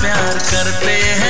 प्यार करते हैं।